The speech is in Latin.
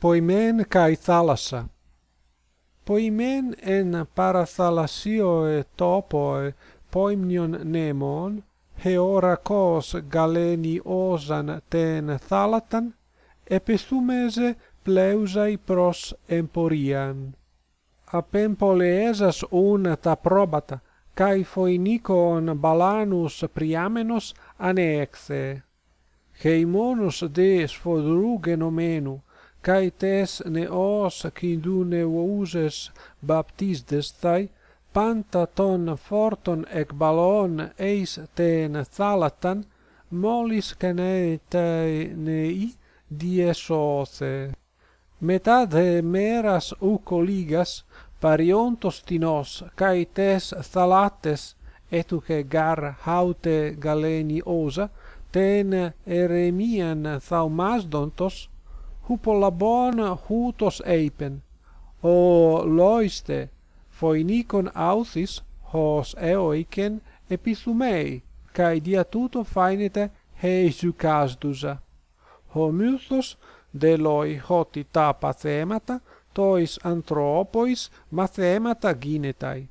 poimen kai thalassa. Poimen en parathalassioe topoe poimnion nemon, he heorakos galeni osan ten thalatan, epithumese pleusai pros emporian. Apempoleesas un ta probata, kai phoinikon balanus priamenos anexthe. Heimonos de sfodrugenomenu, kai tes neos kindune uses baptisdestai panta ton forton ec balon eis ten thalatan molis canetai nei diesoce. Μετά δε μέρας ούκο λίγας παριόντος τινός, καί τες θαλάτες έτουχε γαρ χάουτε γαλένι όζα, τεν ερεμίαν θαυμάσδοντος, hupolabon hutos eipen, o loiste foinikon authis hos eoiken epithumei, kai diatuto fainete χεϊζουκάσδουζα. Ο μύθος δε λόι ότι τα pathemata tois anthropois mathemata ginetai.